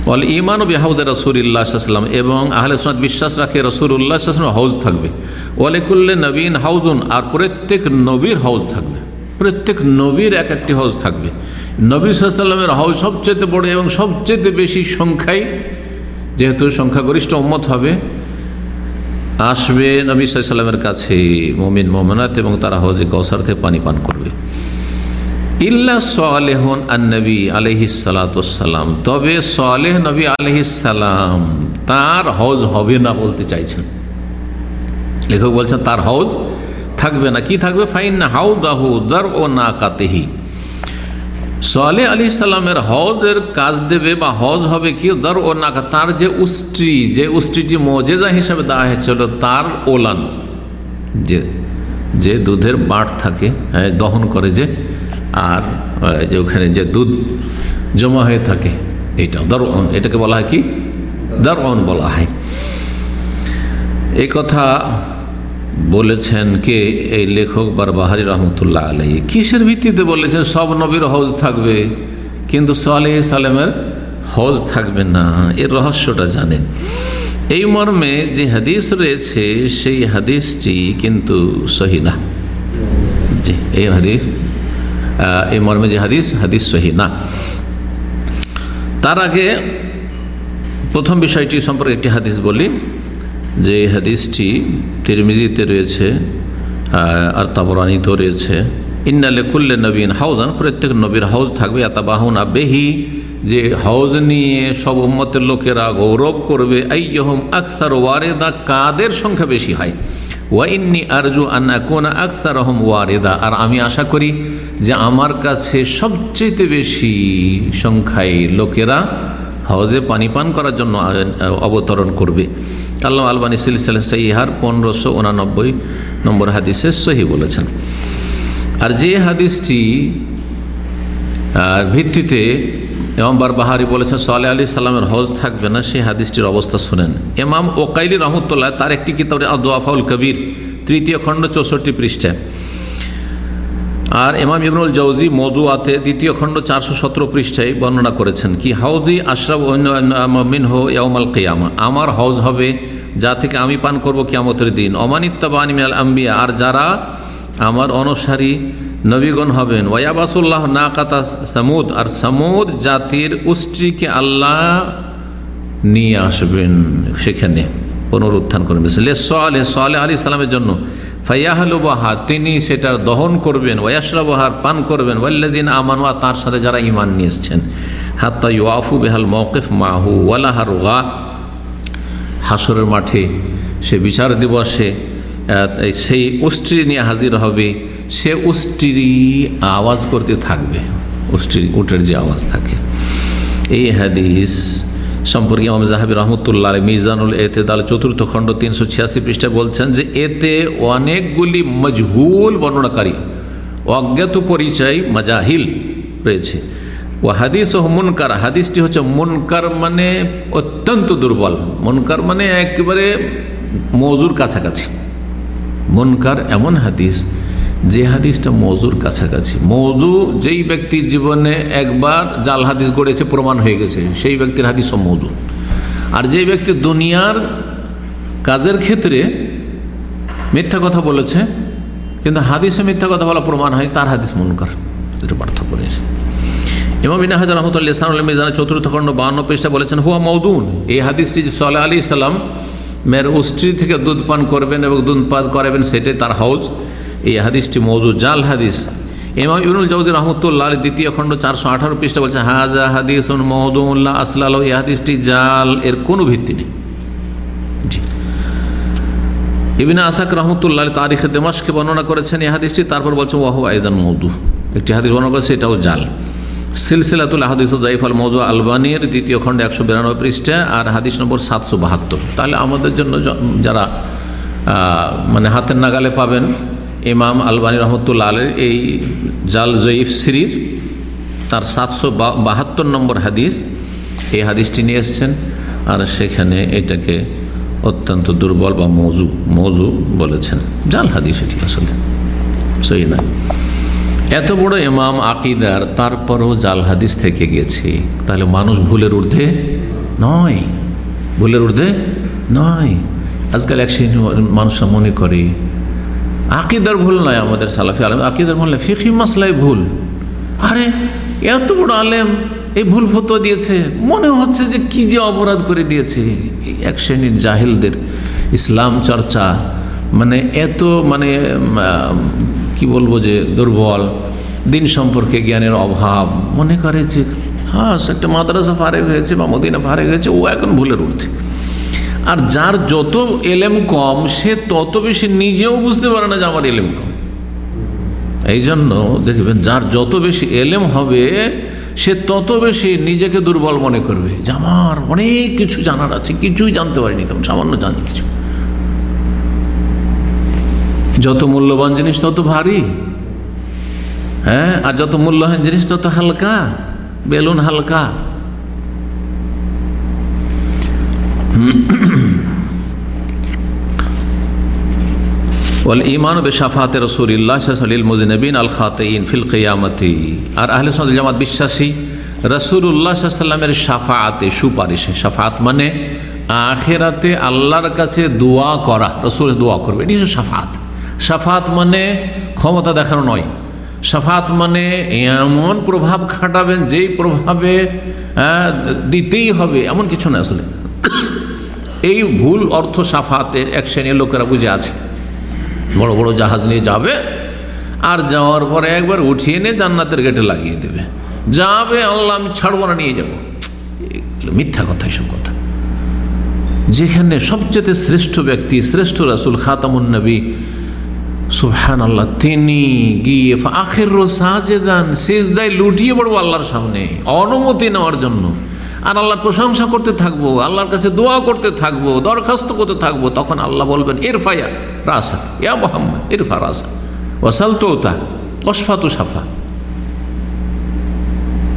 বল ইমান ও বেহাউদ রসুল্লাহাম এবং আহলে সোনাদ বিশ্বাস রাখে রসুল্লাহাম হাউজ থাকবে। ওয়ালেকুল্লে নবীন হাউজুন আর প্রত্যেক নবীর হাউজ থাকবে। প্রত্যেক নবীর এক একটি হজ থাকবে। নবী সাল্লামের হাউজ সবচেয়ে বড় এবং সবচেয়ে বেশি সংখ্যায় যেহেতু সংখ্যাগরিষ্ঠ উম্মত হবে, আসবে নবী সাল্লামের কাছে। মমিন, মোমনাত এবং তারা হজে কৌসার থেকে পানি পান করবে। ইল্লা সালেহন আন্নবী আলহিসালাম তবে সালেহ নবী আলহিসাল্লাম তার হজ হবে না বলতে চাইছেন। লেখক বলছেন, তার হজ থাকবে না। কি থাকবে? ফাইন না হাউ দাহু দর ও না কাতেহি সোয়ালে আলী সাল্লামের হজের কাজ দেবে বা হজ হবে কি? দর ও না তার যে উষ্ট্রি, যে উষ্ট্রিটি মজেজা হিসাবে দেওয়া হয়েছিল, তার ওলান, যে যে দুধের বাট থাকে দহন করে যে আর যে ওখানে যে দুধ জমা হয়ে থাকে এইটা দরন এটাকে বলা হয় কি? দরন বলা হয়। এই কথা বলেছেন কে? এই লেখক বারবাহারি রহমতুল্লাহ আলাই কিসের ভিত্তিতে বলেছেন? সব নবীর হজ থাকবে, কিন্তু সালেহ সালেমের হজ থাকবে না। এর রহস্যটা জানেন। এই মর্মে যে হাদিস রয়েছে, সেই হাদিসটি কিন্তু সহি না। জি, এই হাদিস এই মর্মে যে হাদিস হাদিস সহি। না। তার আগে প্রথম বিষয়টি সম্পর্কে একটি হাদিস বলি, যে এই হাদিসটি তিরমিজিতে রয়েছে আর তাবরানিতেও রয়েছে। ইন্নালে কুল্লে নবীন হাউজান, প্রত্যেক নবীর হাউজ থাকবে বাহুন বেহি যে হাউজ নিয়ে সব উম্মতের লোকেরা গৌরব করবে আইহম আকসার ওয়ারেদা, কাদের সংখ্যা বেশি হয়? ওয়াইন্নি আরজু আন্না কোনা আকসার রহম ওয়ারেদা। আর আমি আশা করি যে আমার কাছে সবচেয়ে বেশি সংখ্যায় লোকেরা হজে পানি পান করার জন্য অবতরণ করবে। আল্লাহ আলবানী সিলসিলা সাইহার পনেরোশো উনানব্বই নম্বর হাদিসে সহি বলেছেন। আর যে হাদিসটি ভিত্তিতে এমবার বাহারি বলেছেন সালে আলী সাল্লামের হজ থাকবে না, সেই হাদিসটির অবস্থা শুনেন। এমাম ওকাইলি রহমতুল্লাহ, তার একটি কিতাব দোয়াফাউল কবির, তৃতীয় খণ্ড চৌষট্টি পৃষ্ঠা আর এমাম ইবনুল জৌজি মজুয়াতে দ্বিতীয় খণ্ড চারশো সতেরো পৃষ্ঠায় বর্ণনা করেছেন কি হাউদি আশরাফ মিন হো ইয়ামাল কেয়ামা, আমার হাউজ হবে, যা থেকে আমি পান করব কিয়ামতের দিন। অমানিত্তাবানিমিয়াল আম্বিয়া, আর যারা আমার অনুসারী নবীগণ হবেন। ওয়াবাসুল্লাহ না কাতা সামুদ, আর সামুদ জাতির উষ্ট্রিকে আল্লাহ নিয়ে আসবেন সেখানে পুনরুত্থান করবেন। সোয়ালে সোয়ালে আলী সালামের জন্য ফাইয়াহলুবাহা, তিনি সেটার দহন করবেন ওয়াশরাবাহার পান করবেন। ওয়াল্লাদিন আমানুয়া তার সাথে যারা ইমান নিয়ে এসছেন। হাত্তা ইউআফু বেহাল মৌকিফ মাহু ওয়ালাহার ওয়া হাসরের মাঠে সে বিচার দিবসে সেই উষ্ট্রি নিয়ে হাজির হবে। সে উষ্ট্রি আওয়াজ করতে থাকবে। উষ্ট্রি উটের যে আওয়াজ থাকে। এই হাদিস সম্পর্কে ইমাম জাহাবি রহমতুল্লাহ মিজানুল এতে এতেদাল চতুর্থ খণ্ড তিনশো ছিয়াশি পৃষ্ঠা বলছেন যে এতে অনেকগুলি মজহুল বর্ণনাকারী অজ্ঞাত পরিচয় মাজাহিল রয়েছে। ও হাদিস ও মুনকার, হাদিসটি হচ্ছে মুনকার মানে অত্যন্ত দুর্বল। মুনকার মানে একেবারে মজুর কাছাকাছি। মুনকার এমন হাদিস যে হাদিসটা মজুর কাছাকাছি। মজু যেই ব্যক্তির জীবনে একবার জাল হাদিস গড়েছে, প্রমাণ হয়ে গেছে, সেই ব্যক্তির হাদিসও মজু আর যে ব্যক্তি দুনিয়ার কাজের ক্ষেত্রে মিথ্যা কথা বলেছে, কিন্তু হাদিসে মিথ্যা কথা বলা প্রমাণ হয়, তার হাদিস মনকার। এটা পার্থক্য রয়েছে। ইমাম ইনা হাজার রহমতুল্লাহ ইসলাম মিজানের চতুর্থ খণ্ড বাহান্ন পৃষ্ঠা বলেছেন, হুয়া মৌদুন এই হাদিসটি সাল্লাহ আলী সাল্লাম মেয়ের উষ্ট্রি থেকে দুধ পান করবেন এবং দুধ পান করাবেন, সেটাই তার হাউজ। এই হাদিসটি মৌজু জাল হাদিস। ইমাম ইবনুল জৌজি রহমতুল্লাহ দ্বিতীয় খণ্ড চারশো আঠারো পৃষ্ঠা বলছে হাজা হাদিস মহদুল্লাহ আসলাল এই হাদিসটি জাল, এর কোনো ভিত্তি নেই। ইবিনা আসাক রহমতুল্লাহ তারিখে দেমাসকে বর্ণনা করেছেন এই হাদিসটি, তারপর বলছে ওয়াহু আয়দান মৌদু একটি হাদিস বর্ণনা করেছে, এটাও জাল। সিলসিলাতুল হাদিস জাইফাল মৌজু আলবানির, দ্বিতীয় খণ্ডে একশো বিরানব্বই পৃষ্ঠা, আর হাদিস নম্বর সাতশো বাহাত্তর। তাহলে আমাদের জন্য যারা মানে হাতের নাগালে পাবেন ইমাম আলবানী রহমতুল্লা আলের এই জাল জয়ীফ সিরিজ, তার সাতশো বাহাত্তর নম্বর হাদিস, এই হাদিসটি নিয়ে এসছেন। আর সেখানে এটাকে অত্যন্ত দুর্বল বা মজু মজু বলেছেন। জাল হাদিস এটি আসলে। সই না? এত বড় ইমাম আকিদার, তারপরও জাল হাদিস থেকে গেছে। তাহলে মানুষ ভুলের ঊর্ধ্বে নয়। ভুলের ঊর্ধ্বে নয়। আজকাল এক মানুষরা মনে করে আকিদার ভুল নয় আমাদের সালাফি আলম, আকিদার ভুল নয় ফিকি মাসলাই ভুল। আরে, এত বড় আলেম, এই ভুল ফতো দিয়েছে, মনে হচ্ছে যে কি যে অপরাধ করে দিয়েছে। এক শ্রেণির জাহিলদের ইসলাম চর্চা মানে এত মানে কি বলব যে দুর্বল, দিন সম্পর্কে জ্ঞানের অভাব। মনে করে যে হ্যাঁ একটা মাদ্রাসা ফারেক হয়েছে বা মদিনা ফারে হয়েছে, ও এখন ভুলের উঠছে আর যার যত এলেম কম, সে তত বেশি নিজেও বুঝতে পারে না যে আমার এলেম কম। এই জন্য দেখবেন, যার যত বেশি এলেম হবে, সে তত বেশি নিজেকে দুর্বল মনে করবে। যে আমার অনেক কিছু জানার আছে, কিছুই জানতে পারিনি তেমন, সামান্য জানি কিছু। যত মূল্যবান জিনিস, তত ভারী। হ্যাঁ আর যত মূল্যহীন জিনিস, তত হালকা। বেলুন হালকা। ইমান বেশাফাতে রসুল্লাহ মুজনবিন আল খাতঈন ফিল কিয়ামতি। আর আহলে জামাত বিশ্বাসী রসুল্লাহ সাল্লামের সাফাতে সুপারিশে সাফাত মানে আখেরাতে আল্লাহর কাছে দোয়া করা রসুল দোয়া করবে। এটি সাফাত সাফাত মানে ক্ষমতা দেখানো নয়। সাফাত মানে এমন প্রভাব খাটাবেন যেই প্রভাবে দিতেই হবে, এমন কিছু না আসলে। এই ভুল অর্থ সাফাতের এক শ্রেণির লোকেরা বুঝে আছে। বড় বড় জাহাজ নিয়ে যাবে আর যাওয়ার পরে একবার উঠিয়ে নিয়ে জান্নাতের গেটে লাগিয়ে দেবে। যাবে, আল্লাহ, আমি ছাড়বো না, নিয়ে যাব। মিথ্যা কথা, এসব কথা। যেখানে সবচেয়ে শ্রেষ্ঠ ব্যক্তি, শ্রেষ্ঠ রাসুল, খাতামুন নবী সুহান আল্লাহ তিনি গিয়ে আখের সাজেদান শেষ দায় লুটিয়ে পড়ব আল্লাহর সামনে। অনুমতি নেওয়ার জন্য। আর আল্লাহর প্রশংসা করতে থাকব, আল্লাহর কাছে দোয়া করতে থাকব, দরখাস্ত করতে থাকব, তখন আল্লাহ বলবেন ইরফায়া রাসা ইয়া মোহাম্মদ, ইরফা রাসা ওসাল তোতা অসফাতু সাফা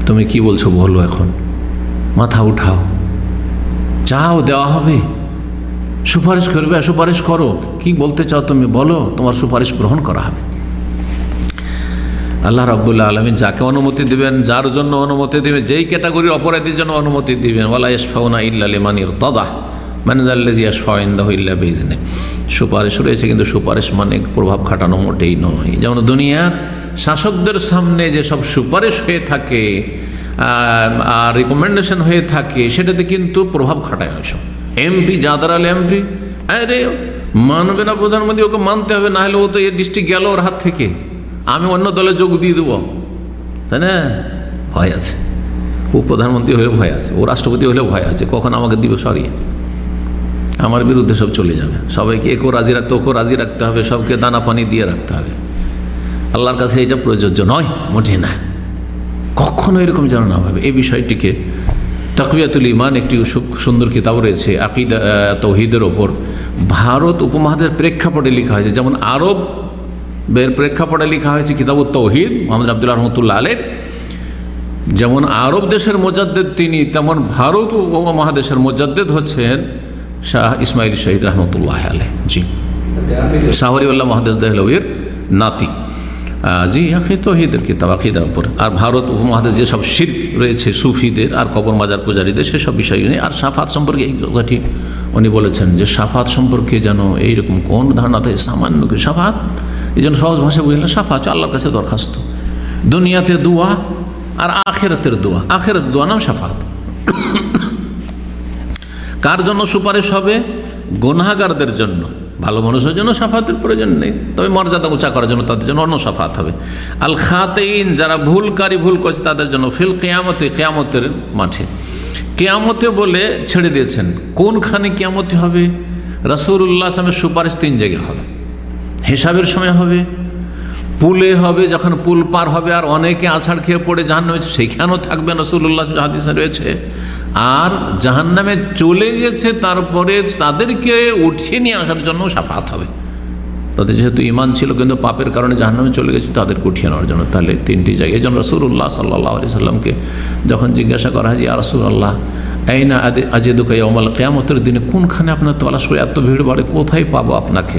তুমি কি বলছো বলো এখন? মাথা উঠাও। চাও, দেওয়া হবে। সুপারিশ করবে, সুপারিশ করো। কি বলতে চাও তুমি বলো, তোমার সুপারিশ গ্রহণ করা হবে। আল্লাহ রাবুল্লাহ আলমিন যাকে অনুমতি দিবেন, যার জন্য অনুমতি দিবেন, যেই ক্যাটাগরির অপরাধীর জন্য অনুমতি দিবেন ওলা ইসফাউনা ইল্লালিমানির তদাহ মানিজাল্লাজি ইসফাউন্দাহ ইল্লা বেজনে সুপারিশ রয়েছে কিন্তু সুপারিশ মানে প্রভাব খাটানো মোটেই নয়। যেমন দুনিয়ার শাসকদের সামনে যে সব সুপারিশ হয়ে থাকে আর রিকমেন্ডেশন হয়ে থাকে, সেটাতে কিন্তু প্রভাব খাটায় ওইসব। এমপি জাদারাল এমপি আরে মানবে না প্রধানমন্ত্রী, ওকে মানতে হবে না হলে ও তো এই ডিস্ট্রিক্ট গেল ওর হাত থেকে। আমি অন্য দলে যোগ দিয়ে দেবো। তাই না? ভয় আছে। ও প্রধানমন্ত্রী হলেও ভয় আছে। ও রাষ্ট্রপতি হলেও ভয় আছে। কখন আমাকে দিবে? সরিয়ে আমার বিরুদ্ধে সব চলে যাবে। সবাইকে একেও রাজি রাখতে ওকেও রাজি রাখতে হবে। সবকে দানা পানি দিয়ে রাখতে হবে। আল্লাহর কাছে এটা প্রযোজ্য নয় মোটে না। কখনো এরকম যেন না ভাবে। এই বিষয়টিকে তকবিয়াতুল ইমান একটি সুন্দর কিতাব রয়েছে। আকিদা তৌহিদের ওপর। ভারত উপমহাদের প্রেক্ষাপটে লেখা হয়েছে। যেমন আরব বের প্রেক্ষাপটে লেখা হয়েছে কিতাব তৌহিদ, মোহাম্মদ আবদুল্লাহ রহমতুল্লাহ আলের যেমন আরব দেশের মোজাদ্দেদ তিনি, তেমন ভারত মহাদেশের মোজাদ্দেদ হচ্ছেন শাহ ইসমাইল শহীদ রহমতুল্লাহ আলহ জি। শাহরিউল্লাহ মহাদেশ দেহলবির নাতি। জি আখি তহিদের কিতাব, আকিদার উপর। আর ভারত উপমহাদেশ যেসব শির্ক রয়েছে, সুফিদের, আর কবর মাজার পূজারীদের, সেসব বিষয় নেই আর সাফাত সম্পর্কে এই কথাটি উনি বলেছেন যে, সাফাত সম্পর্কে যেন এইরকম কোন ধারণা থাকে, সামান্য কি সাফাত, এই জন্য সহজ ভাষায় বুঝলেন সাফা হচ্ছে আল্লাহর কাছে দরখাস্ত। দুনিয়াতে দোয়া আর আখেরাতের দোয়া। আখেরাত দোয়া নাম সাফাত। কার জন্য সুপারিশ হবে? গুনাগারদের জন্য। ভালো মানুষের জন্য সাফাতের প্রয়োজন নেই। তবে মর্যাদা উঁচা করার জন্য তাদের জন্য অন্য সাফাত হবে। আল খাতেইন, যারা ভুলকারী ভুল করছে তাদের জন্য ফিল কেয়ামতে, কেয়ামতের মাঠে। কেয়ামতে বলে ছেড়ে দিয়েছেন, কোনখানে কেয়ামতে হবে? রসুল্লাহ আসলামের সুপারিশ তিন জায়গায় হবে। হিসাবের সময় হবে পুলে হবে, যখন পুল পার হবে আর অনেকে আছাড় খেয়ে পড়ে জাহান নামে সেখানেও থাকবে রসুল্লাহ হাদিসে রয়েছে। আর জাহান নামে চলে গেছে, তারপরে তাদেরকে উঠিয়ে নিয়ে আসার জন্য সাফাত হবে। তাদের যেহেতু ইমান ছিল, কিন্তু পাপের কারণে জাহান নামে চলে গেছে, তাদেরকে উঠিয়ে নেওয়ার জন্য। তাহলে তিনটি জায়গায় জন্য রসুল্লাহ সাল্লাহ আলি সাল্লামকে যখন জিজ্ঞাসা করা হয় যে রসুল্লাহ এই না আজেদুকাই অমাল কেয়ামতের দিনে কোনখানে আপনার তলাশ করে এত ভিড় বাড়ে, কোথায় পাবো আপনাকে?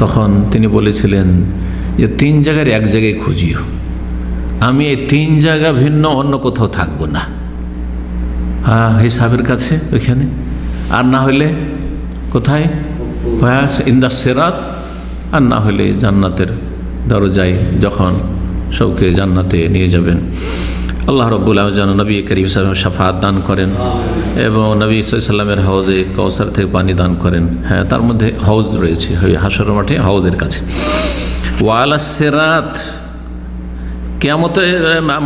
তখন তিনি বলেছিলেন যে তিন জায়গার এক জায়গায় খুঁজিও। আমি এই তিন জায়গা ভিন্ন, অন্য কোথাও থাকব না। হ্যাঁ হিসাবের কাছে, ওইখানে। আর না হলে কোথায়? ইন্দা সেরাত, আর না হলে জান্নাতের দরজায় যখন সবকে জান্নাতে নিয়ে যাবেন। আল্লাহ রব্বুল্লাহ যেন নবী করিম সাহেব সাফাত দান করেন এবং নবী ইসলামের হাউজে কৌসার থেকে পানি দান করেন। হ্যাঁ তার মধ্যে হাউজ রয়েছে হাসর মাঠে হাউজের কাছে। ওয়ালা সেরাত কেমতে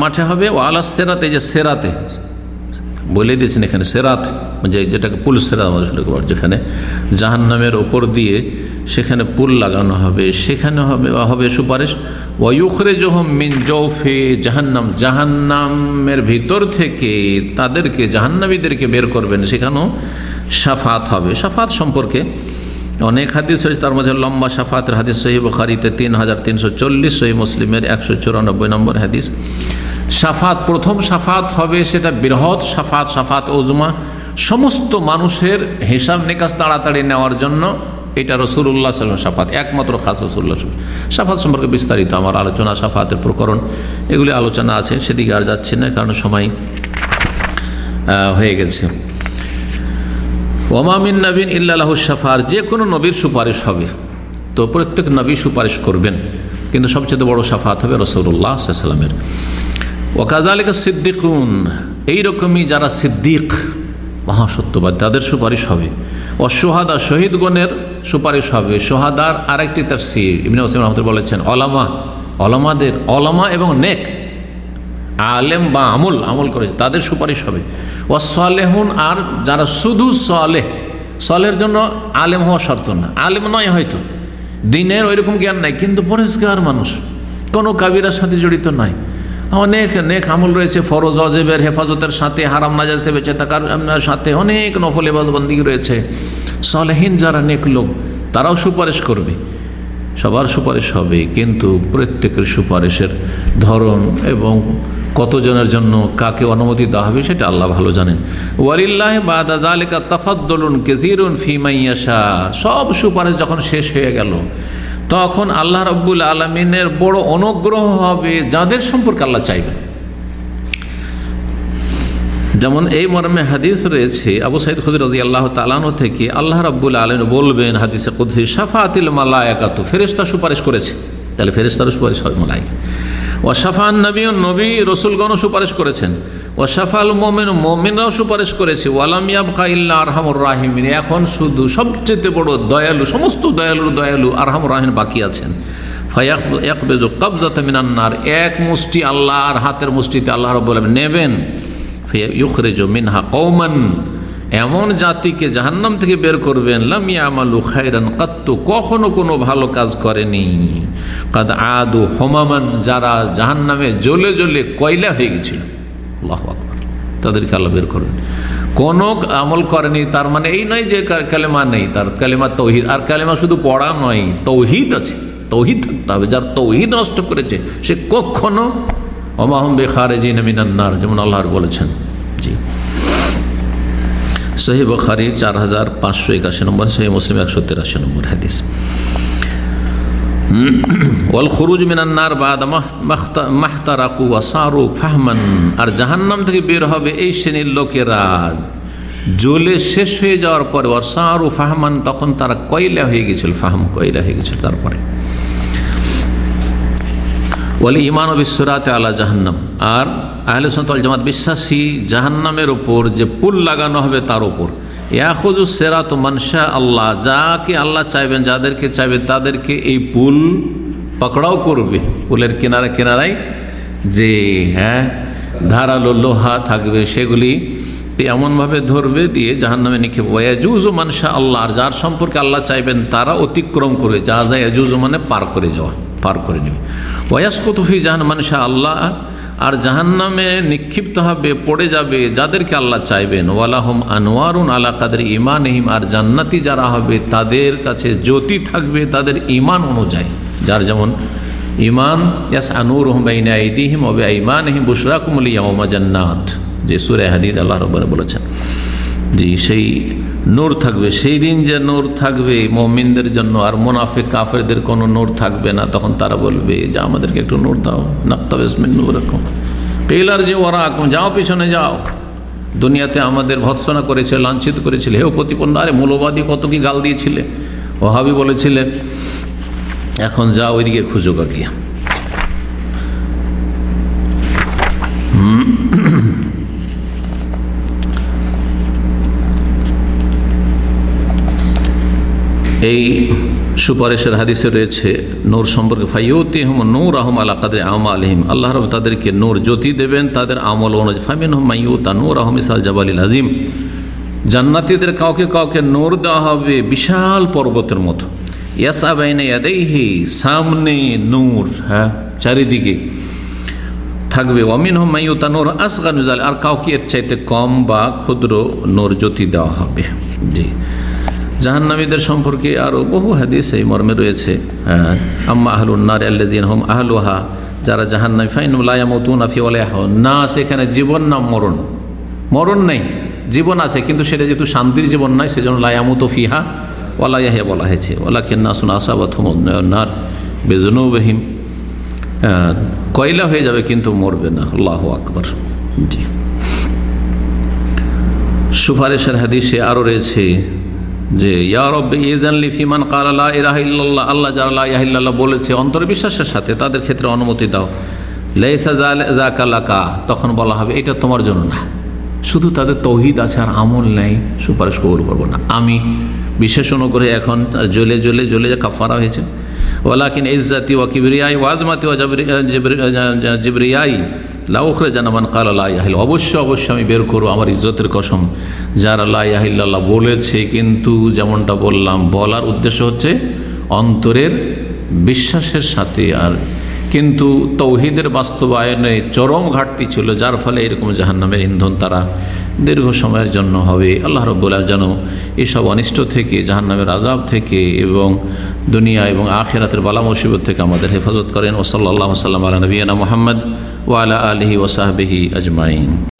মাঠে হবে ওয়ালা সেরাতে যে সেরাতে। বলে দিয়েছেন এখানে সেরাত, যে যেটাকে পুল সেরাত যেখানে জাহান্নামের ওপর দিয়ে সেখানে পুল লাগানো হবে, সেখানে হবে হবে সুপারিশ। ওয়ুখরে জহম মিন জৌফে জাহান্নাম, জাহান্নামের ভিতর থেকে তাদেরকে, জাহান্নামীদেরকে বের করবেন, সেখানেও সাফাত হবে। সাফাত সম্পর্কে অনেক হাদিস হয়েছে তার মধ্যে লম্বা সাফাতের হাদিস সহি বখারিতে তিন হাজার তিনশো চল্লিশ সহি মুসলিমের একশো চুরানব্বই নম্বর হাদিস। সাফাত প্রথম সাফাত হবে সেটা বৃহৎ সাফাত সাফাত ওজমা সমস্ত মানুষের হিসাব নিকাশ তাড়াতাড়ি নেওয়ার জন্য এটা রসুল্লাহ সাল্লাম সাফাত একমাত্র খাস রসুল্লাহ সাফাত সম্পর্কে বিস্তারিত আমার আলোচনা সাফাতের প্রকরণ, এগুলি আলোচনা আছে, সেদিকে আর যাচ্ছে না, কারণ সময় হয়ে গেছে। ওমামিন নবীন ইল্লাহ সাফার যে কোনো নবীর সুপারিশ হবে। তো প্রত্যেক নবী সুপারিশ করবেন, কিন্তু সবচেয়ে বড় সাফাত হবে রসৌল্লাহ সাল্লামের ওকাজালিকা সিদ্দিকুন, এইরকমই যারা সিদ্দিক, মহাসত্যবাদ, তাদের সুপারিশ হবে। ও সোহাদা শহীদগণের সুপারিশ হবে। সোহাদার আরেকটি তফসির ইমিন হোসেন রহমদ বলেছেন অলামা অলামাদের অলামা এবং নেক, আলেম বা আমল আমল করেছে তাদের সুপারিশ হবে। ও সলেহুন আর যারা শুধু সলেহ সলের জন্য আলেম হওয়া শর্ত না, আলেম নয় হয়তো, দিনের ওইরকম জ্ঞান নাই, কিন্তু পরিষ্কার মানুষ, কোনো কাবিরার সাথে জড়িত নয়। অনেক নেক আমল রয়েছে, ফরোজ অজেবের হেফাজতের সাথে, হারাম নাজাজ বেঁচে থাকার সাথে অনেক নফল এবাদবন্দি রয়েছে। সলেহীন যারা নেক লোক, তারাও সুপারিশ করবে। সবার সুপারিশ হবে, কিন্তু প্রত্যেকের সুপারিশের ধরন এবং কতজনের জন্য কাকে অনুমতি দেওয়া হবে সেটা আল্লাহ ভালো জানেন। ওয়ারিল্লাহ বাদালিকা তাফাদ্দলুন কেজিরুন ফিমাইয়াশা সব সুপারিশ যখন শেষ হয়ে গেল তখন আল্লাহ রব্বুল আলমিনের বড় অনুগ্রহ হবে যাদের সম্পর্কে আল্লাহ চাইবে যেমন এই মর্মে হাদিস রয়েছে, আবু সাইদ খুদির রাজি আল্লাহ তালানো থেকে আল্লাহ রাব্বুল আলম বলবেন, হাদিসে কুদ্দির সাফা আতিল সাফাতিল একাত ফেরেস্তা সুপারিশ করেছে। তাহলে ফেরেস্তারও সুপারিশ হয় মালাইকা। ওয়াশাফান নবী নবী, রসুলগণও সুপারিশ করেছেন। ওয়াশাফাল মোমেন, মোমিনরাও সুপারিশ করেছে। ওয়ালামিয়াব খাইল্লা আরহামুর রাহিমিন, এখন শুধু সবচেয়ে বড় দয়ালু, সমস্ত দয়ালু দয়ালু আরহামুর রাহিম বাকি আছেন। মিনান্নার এক মুষ্টি আল্লাহর হাতের মুষ্টিতে আল্লাহ রব নেবেন। ইউখরেজো মিনহা কৌমান এমন জাতিকে জাহান্নাম থেকে বের করবেন লামিয়া আমালু খাইরান কাত্তু, কখনো কোনো ভালো কাজ করেনি। কাদ আদু হোমামান, যারা জাহান্নামে জ্বলে জ্বলে কয়লা হয়ে গেছিল। আল্লাহ তাদেরকে আল্লাহ বের করবেন কোনো আমল করেনি, তার মানে এই নয় যে কালেমা নেই, তার কালেমা তৌহিদ। আর কালেমা শুধু পড়া নয়, তৌহিদ আছে। তৌহিদ থাকতে হবে। যার তৌহিদ নষ্ট করেছে, সে কখনো অমাহম বেখারেজি নমিনান্নার যেমন আল্লাহর বলেছেন। জি। সহি বখারি চার হাজার পাঁচশো একাশি নম্বর, সহি মুসলিম একশো তেরাশি নম্বর হাদিস। ওয়াল খুরুজ মিনান্নার বাদ মাহতারাকু ওয়াসারু ফাহমান। আর জাহান্নাম থেকে বের হবে এই শ্রেণির লোকেরা। জ্বলে শেষ হয়ে যাওয়ার পরে ওয়াসারু ফাহমান, তখন তারা কয়লা হয়ে গেছিল, ফাহম কয়লা হয়ে গেছিল তারপরে। বলে ইমান ও বিশ্বরাতে আলা জাহান্নাম। আর আহলে সন্তল জামাত বিশ্বাসী জাহান্নামের ওপর যে পুল লাগানো হবে তার ওপর ইয়াহুজু সেরাত মানসা আল্লাহ, যাকে আল্লাহ চাইবেন, যাদেরকে চাইবে তাদেরকে এই পুল পকড়াও করবে। পুলের কিনারে কিনারায় যে হ্যাঁ ধারালো লোহা থাকবে, সেগুলি এমনভাবে ধরবে দিয়ে জাহান্নামে নিক্ষেপ। ওয়াজুজ মানসা আল্লাহ, আর যার সম্পর্কে আল্লাহ চাইবেন, তারা অতিক্রম করবে যা যা এজুজ মানে পার করে যাওয়া। পার করে নেবে। ওয়াসকুতুফি জাহান মানসা আল্লাহ আর জাহান্নামে নিক্ষিপ্ত হবে, পড়ে যাবে, যাদেরকে আল্লাহ চাইবেন। ওয়ালাহম আনোয়ারুন আলা কাদের ইমানহিম আর জান্নাতি যারা হবে, তাদের কাছে জ্যোতি থাকবে তাদের ইমান অনুযায়ী। যার যেমন ইমান ইয়াস আনুর হুমাইনা ইদিহিম ওবে ইমানহিম বুসরাকুমুল ইয়ামা জান্নাত। যে সুরে হাদিদ আল্লাহ রব্বানে বলেছেন। জি, সেই নূর থাকবে, সেই দিন যে নূর থাকবে, মমিনদের জন্য আর মোনাফে কাফেরদের কোনো নূর থাকবে না, তখন তারা বলবে যে আমাদেরকে একটু নূর দাও। নাক্তাবেসমিন নূর পেলার যে ওরা যাও পিছনে যাও। দুনিয়াতে আমাদের ভৎসনা করেছে, লাঞ্ছিত করেছিল। হেও প্রতিপন্ন, আরে মূলবাদী কত কি গাল দিয়েছিলে? ওহাবি বলেছিলেন, এখন যা ওইদিকে খুঁজো গিয়া এই সুপারিশের হাদিসে রয়েছে, নূর সম্পর্কে ফাইয়তি হম নূর আহম আল্লাহ কাদের আমা আলহিম আল্লাহ রহম তাদেরকে নূর জ্যোতি দেবেন, তাদের আমল অনুযায়ী। ফামিন হম মাইয়ুতা নূর আহম ইসাল জাবালিল আজিম জান্নাতিদের কাউকে কাউকে নূর দেওয়া হবে বিশাল পর্বতের মতো। ইয়াসা বাইনে ইয়াদেহি সামনে নূর হ্যাঁ চারিদিকে থাকবে। অমিন হম মাইয়ুতা নূর আসগানুজাল আর কাউকে এর চাইতে কম বা ক্ষুদ্র নূর জ্যোতি দেওয়া হবে। জি। জাহান্নামীদের সম্পর্কে আরও বহু হাদিস এই মর্মে রয়েছে। আম্মা আহলুন্নার আল্লাদিন হোম আহলুহা, যারা জাহান্নামী ফাইনুল্লাহমতুন আফি আলাহ না, সেখানে জীবন না মরণ। মরণ নেই, জীবন আছে, কিন্তু সেটা যেহেতু শান্তির জীবন নয়, সেজন্য লায়ামুত ফিহা ওলাইয়াহে বলা হয়েছে। ওলা খেন্না শুন আসাবাথনার বেজনৌবহিম কয়লা হয়ে যাবে, কিন্তু মরবে না। আল্লাহ আকবর। জি। সুপারিশের হাদিসে আরও রয়েছে যে ইয়ারব্বে ফিমান কাল আল্লাহ যারা বলেছে, অন্তর্বিশ্বাসের সাথে তাদের ক্ষেত্রে অনুমতি দাও। লেসা তখন বলা হবে, এটা তোমার জন্য না। শুধু তাদের তৌহিদ আছে আর আমল নেই। সুপারিশ কবুল করব না। আমি বিশেষ অনুগ্রহে এখন জ্বলে জ্বলে জ্বলে কাফারা হয়েছে। ওয়ালাকিন ইজ্জাতি ওয়া কিবরিয়াই ওয়াজমাতি ওয়া জিবরিয়াই লাউখরে জানাবান কাল আল্লাহ অবশ্যই অবশ্যই আমি বের করব আমার ইজ্জতের কসম। যার আল্লাহ ইয়াহিল্লাহ বলেছে কিন্তু যেমনটা বললাম, বলার উদ্দেশ্য হচ্ছে অন্তরের বিশ্বাসের সাথে আর কিন্তু তৌহিদের বাস্তবায়নে চরম ঘাটতি ছিল, যার ফলে এরকম জাহান্নামের ইন্ধন তারা দীর্ঘ সময়ের জন্য হবে। আল্লাহ রব্বুল্লাহ যেন এসব অনিষ্ট থেকে, জাহান্নামের আজাব থেকে এবং দুনিয়া এবং আখেরাতের বালা মুসিবত থেকে আমাদের হেফাজত করেন। ওসল্লা সাল্লাম আলা নবীনা মোহাম্মদ ওয়ালা আলহি ওসাহবিহি আজমাইন।